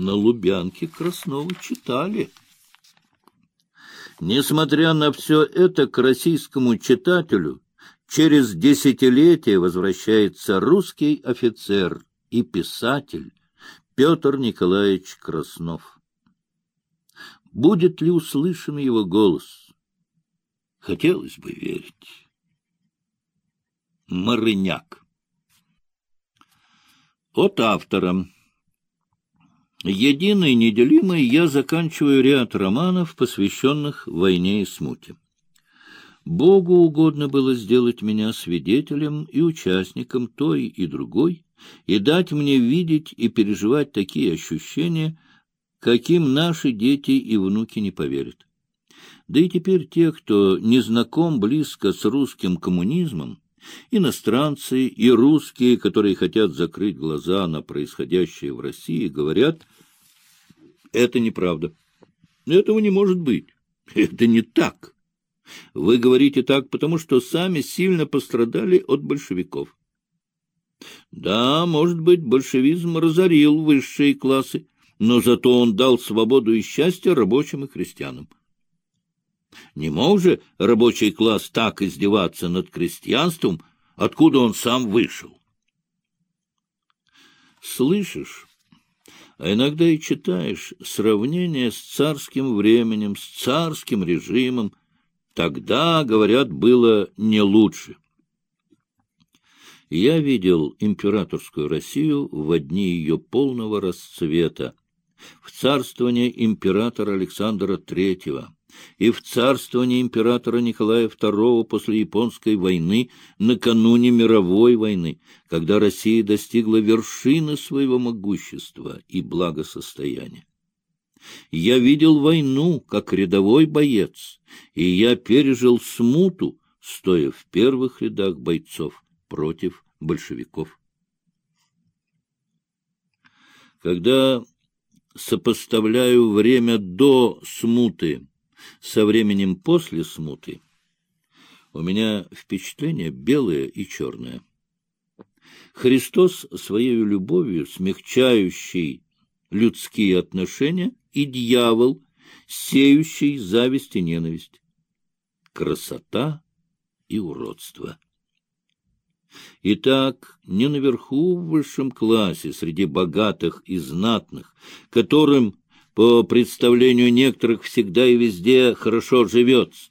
на Лубянке Краснова читали. Несмотря на все это, к российскому читателю через десятилетия возвращается русский офицер и писатель Петр Николаевич Краснов. Будет ли услышан его голос? Хотелось бы верить. Марыняк. От автора. Единый неделимый я заканчиваю ряд романов, посвященных войне и смуте. Богу угодно было сделать меня свидетелем и участником той и другой, и дать мне видеть и переживать такие ощущения, каким наши дети и внуки не поверят. Да и теперь те, кто не знаком близко с русским коммунизмом, иностранцы и русские, которые хотят закрыть глаза на происходящее в России, говорят, это неправда. Этого не может быть. Это не так. Вы говорите так, потому что сами сильно пострадали от большевиков. Да, может быть, большевизм разорил высшие классы, но зато он дал свободу и счастье рабочим и крестьянам. Не мог же рабочий класс так издеваться над крестьянством, откуда он сам вышел? Слышишь, а иногда и читаешь сравнение с царским временем, с царским режимом, Тогда, говорят, было не лучше. Я видел императорскую Россию в дни ее полного расцвета, в царствование императора Александра III и в царствование императора Николая II после Японской войны накануне мировой войны, когда Россия достигла вершины своего могущества и благосостояния. Я видел войну как рядовой боец, и я пережил смуту, стоя в первых рядах бойцов против большевиков. Когда сопоставляю время до смуты со временем после смуты, у меня впечатление белое и черное. Христос своей любовью, смягчающий людские отношения, и дьявол, сеющий зависть и ненависть. Красота и уродство. Итак, не наверху в высшем классе, среди богатых и знатных, которым, по представлению некоторых, всегда и везде хорошо живется,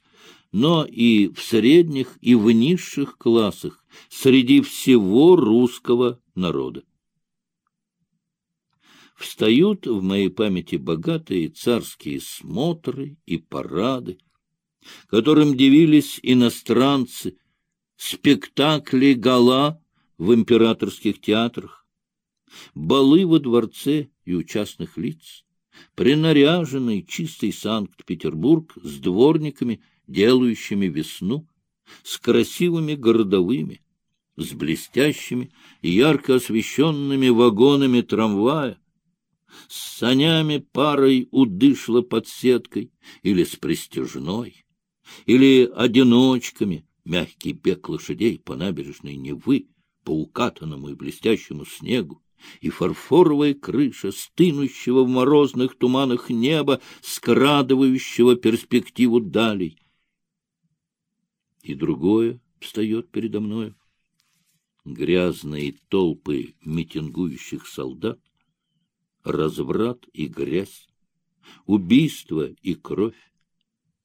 но и в средних и в низших классах, среди всего русского народа. Встают в моей памяти богатые царские смотры и парады, которым дивились иностранцы, спектакли гала в императорских театрах, балы во дворце и у частных лиц, принаряженный чистый Санкт-Петербург с дворниками, делающими весну, с красивыми городовыми, с блестящими и ярко освещенными вагонами трамвая, с санями парой удышло под сеткой или с пристяжной, или одиночками, мягкий бег лошадей по набережной Невы, по укатанному и блестящему снегу, и фарфоровая крыша стынущего в морозных туманах неба, скрадывающего перспективу далей. И другое встает передо мною. Грязные толпы митингующих солдат, разврат и грязь, убийство и кровь,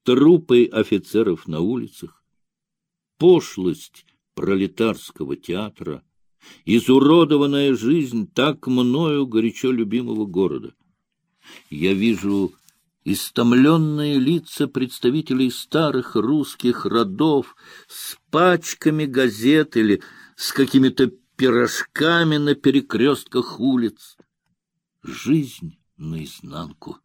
трупы офицеров на улицах, пошлость пролетарского театра, изуродованная жизнь так мною горячо любимого города. Я вижу истомленные лица представителей старых русских родов с пачками газет или с какими-то пирожками на перекрестках улиц жизнь наизнанку.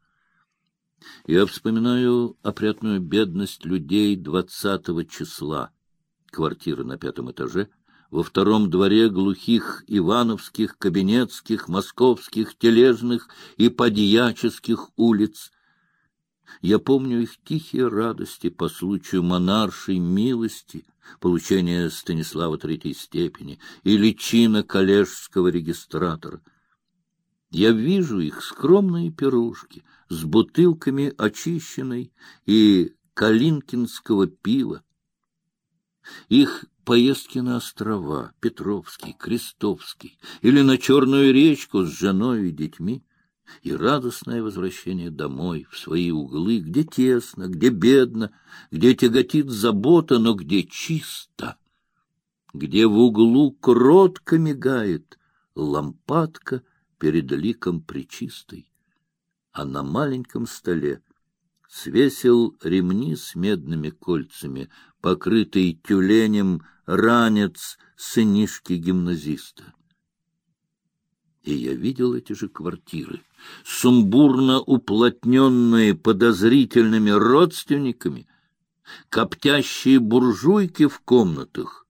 Я вспоминаю опрятную бедность людей двадцатого числа. Квартира на пятом этаже, во втором дворе глухих ивановских, кабинетских, московских, тележных и подьяческих улиц. Я помню их тихие радости по случаю монаршей милости, получения Станислава Третьей степени и личина коллежского регистратора — Я вижу их скромные пирожки с бутылками очищенной и калинкинского пива, их поездки на острова, Петровский, Крестовский, или на Черную речку с женой и детьми, и радостное возвращение домой, в свои углы, где тесно, где бедно, где тяготит забота, но где чисто, где в углу кротко мигает лампадка перед ликом причистой, а на маленьком столе свесил ремни с медными кольцами, покрытый тюленем ранец сынишки гимназиста. И я видел эти же квартиры, сумбурно уплотненные подозрительными родственниками, коптящие буржуйки в комнатах,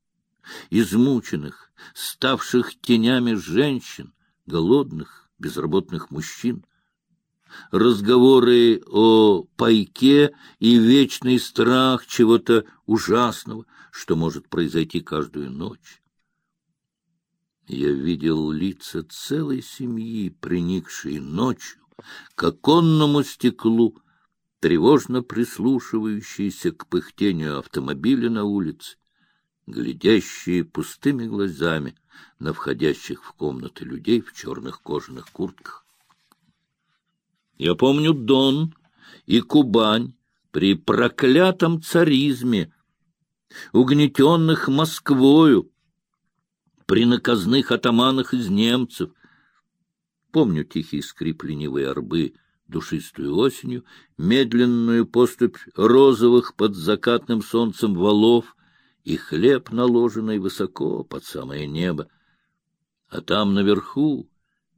измученных, ставших тенями женщин, голодных, безработных мужчин, разговоры о пайке и вечный страх чего-то ужасного, что может произойти каждую ночь. Я видел лица целой семьи, приникшие ночью к оконному стеклу, тревожно прислушивающиеся к пыхтению автомобиля на улице, глядящие пустыми глазами на входящих в комнаты людей в черных кожаных куртках. Я помню Дон и Кубань при проклятом царизме, угнетенных Москвою, при наказных атаманах из немцев. Помню тихий скрип ленивой орбы, душистую осенью, медленную поступь розовых под закатным солнцем валов и хлеб, наложенный высоко под самое небо. А там наверху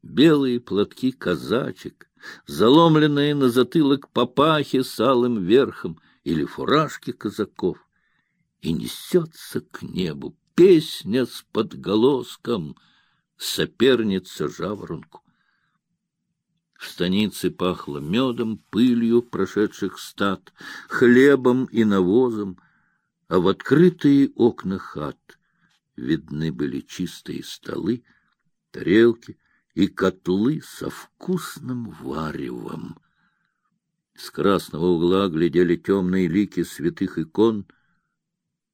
белые платки казачек, заломленные на затылок папахи с алым верхом или фуражки казаков, и несется к небу песня с подголоском, соперница жаворонку. В станице пахло медом, пылью прошедших стад, хлебом и навозом, а в открытые окна хат видны были чистые столы, тарелки, и котлы со вкусным варевом. С красного угла глядели темные лики святых икон.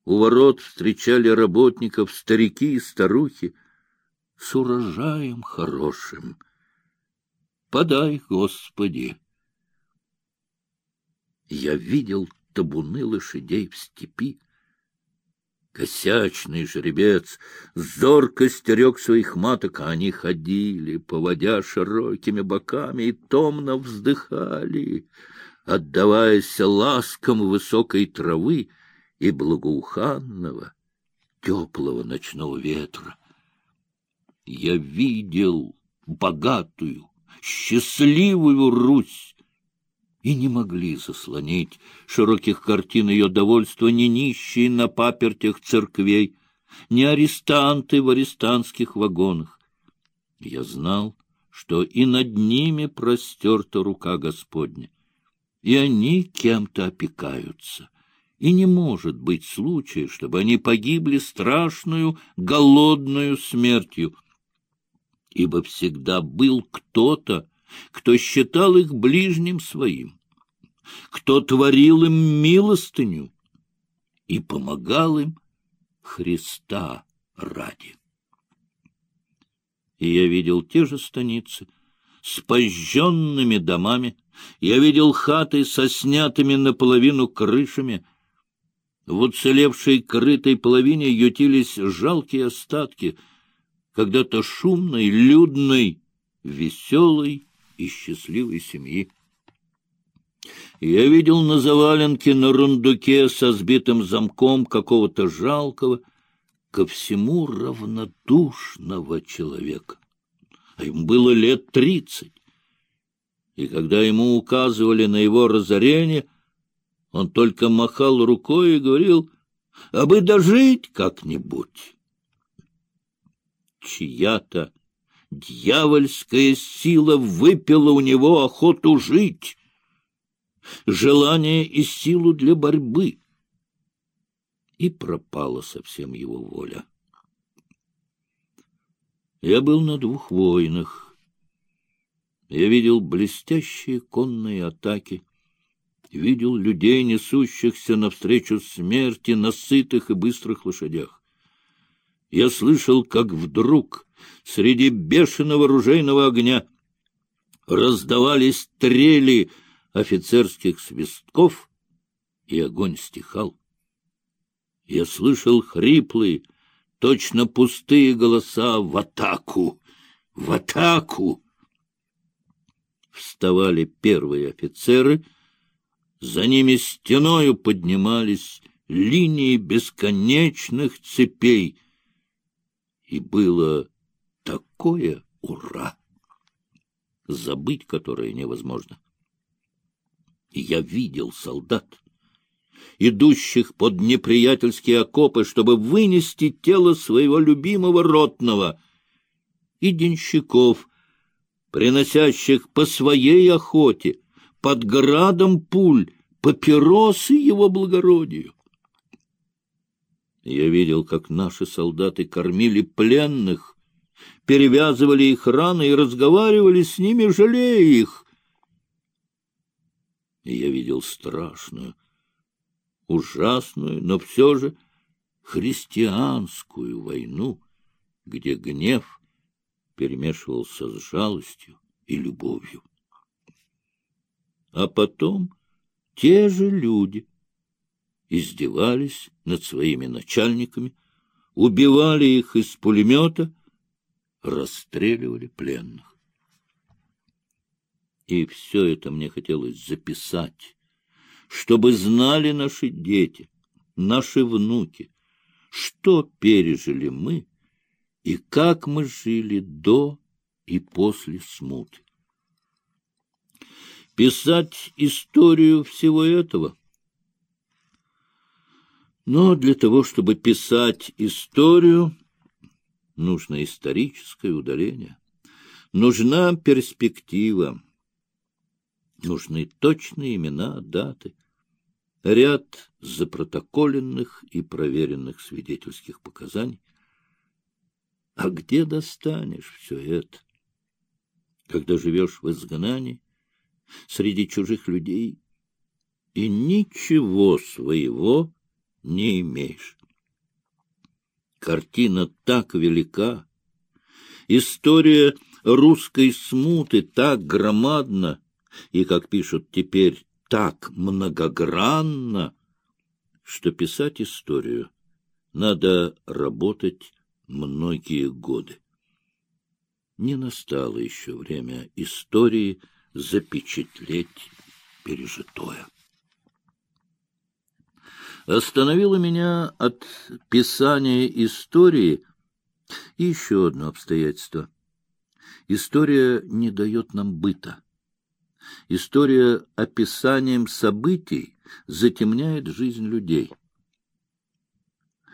У ворот встречали работников старики и старухи с урожаем хорошим. Подай, Господи! Я видел табуны лошадей в степи, Косячный жеребец зорко стерег своих маток, а они ходили, поводя широкими боками, и томно вздыхали, отдаваясь ласкам высокой травы и благоуханного, теплого ночного ветра. Я видел богатую, счастливую Русь, и не могли заслонить широких картин ее довольства ни нищие на папертях церквей, ни арестанты в арестантских вагонах. Я знал, что и над ними простерта рука Господня, и они кем-то опекаются, и не может быть случая, чтобы они погибли страшную голодную смертью, ибо всегда был кто-то, кто считал их ближним своим, кто творил им милостыню и помогал им Христа ради. И я видел те же станицы с пожженными домами, я видел хаты со снятыми наполовину крышами, в уцелевшей крытой половине ютились жалкие остатки когда-то шумной, людной, веселой и счастливой семьи. Я видел на заваленке на рундуке со сбитым замком какого-то жалкого, ко всему равнодушного человека. А ему было лет тридцать. И когда ему указывали на его разорение, он только махал рукой и говорил, «А бы дожить как-нибудь». Чья-то Дьявольская сила выпила у него охоту жить, желание и силу для борьбы. И пропала совсем его воля. Я был на двух войнах. Я видел блестящие конные атаки, видел людей, несущихся навстречу смерти на сытых и быстрых лошадях. Я слышал, как вдруг среди бешеного ружейного огня раздавались трели офицерских свистков, и огонь стихал. Я слышал хриплые, точно пустые голоса в атаку, в атаку. Вставали первые офицеры, за ними стеною поднимались линии бесконечных цепей, и было такое ура, забыть которое невозможно. Я видел солдат, идущих под неприятельские окопы, чтобы вынести тело своего любимого ротного, и денщиков, приносящих по своей охоте, под градом пуль, папиросы его благородию. Я видел, как наши солдаты кормили пленных, перевязывали их раны и разговаривали с ними, жалея их. Я видел страшную, ужасную, но все же христианскую войну, где гнев перемешивался с жалостью и любовью. А потом те же люди издевались над своими начальниками, убивали их из пулемета, расстреливали пленных. И все это мне хотелось записать, чтобы знали наши дети, наши внуки, что пережили мы и как мы жили до и после смуты. Писать историю всего этого. Но для того, чтобы писать историю, нужно историческое удаление, нужна перспектива, нужны точные имена, даты, ряд запротоколенных и проверенных свидетельских показаний. А где достанешь все это, когда живешь в изгнании, среди чужих людей, и ничего своего не имеешь? Картина так велика, история русской смуты так громадна, и, как пишут теперь, так многогранна, что писать историю надо работать многие годы. Не настало еще время истории запечатлеть пережитое. Остановило меня от писания истории еще одно обстоятельство. История не дает нам быта. История описанием событий затемняет жизнь людей —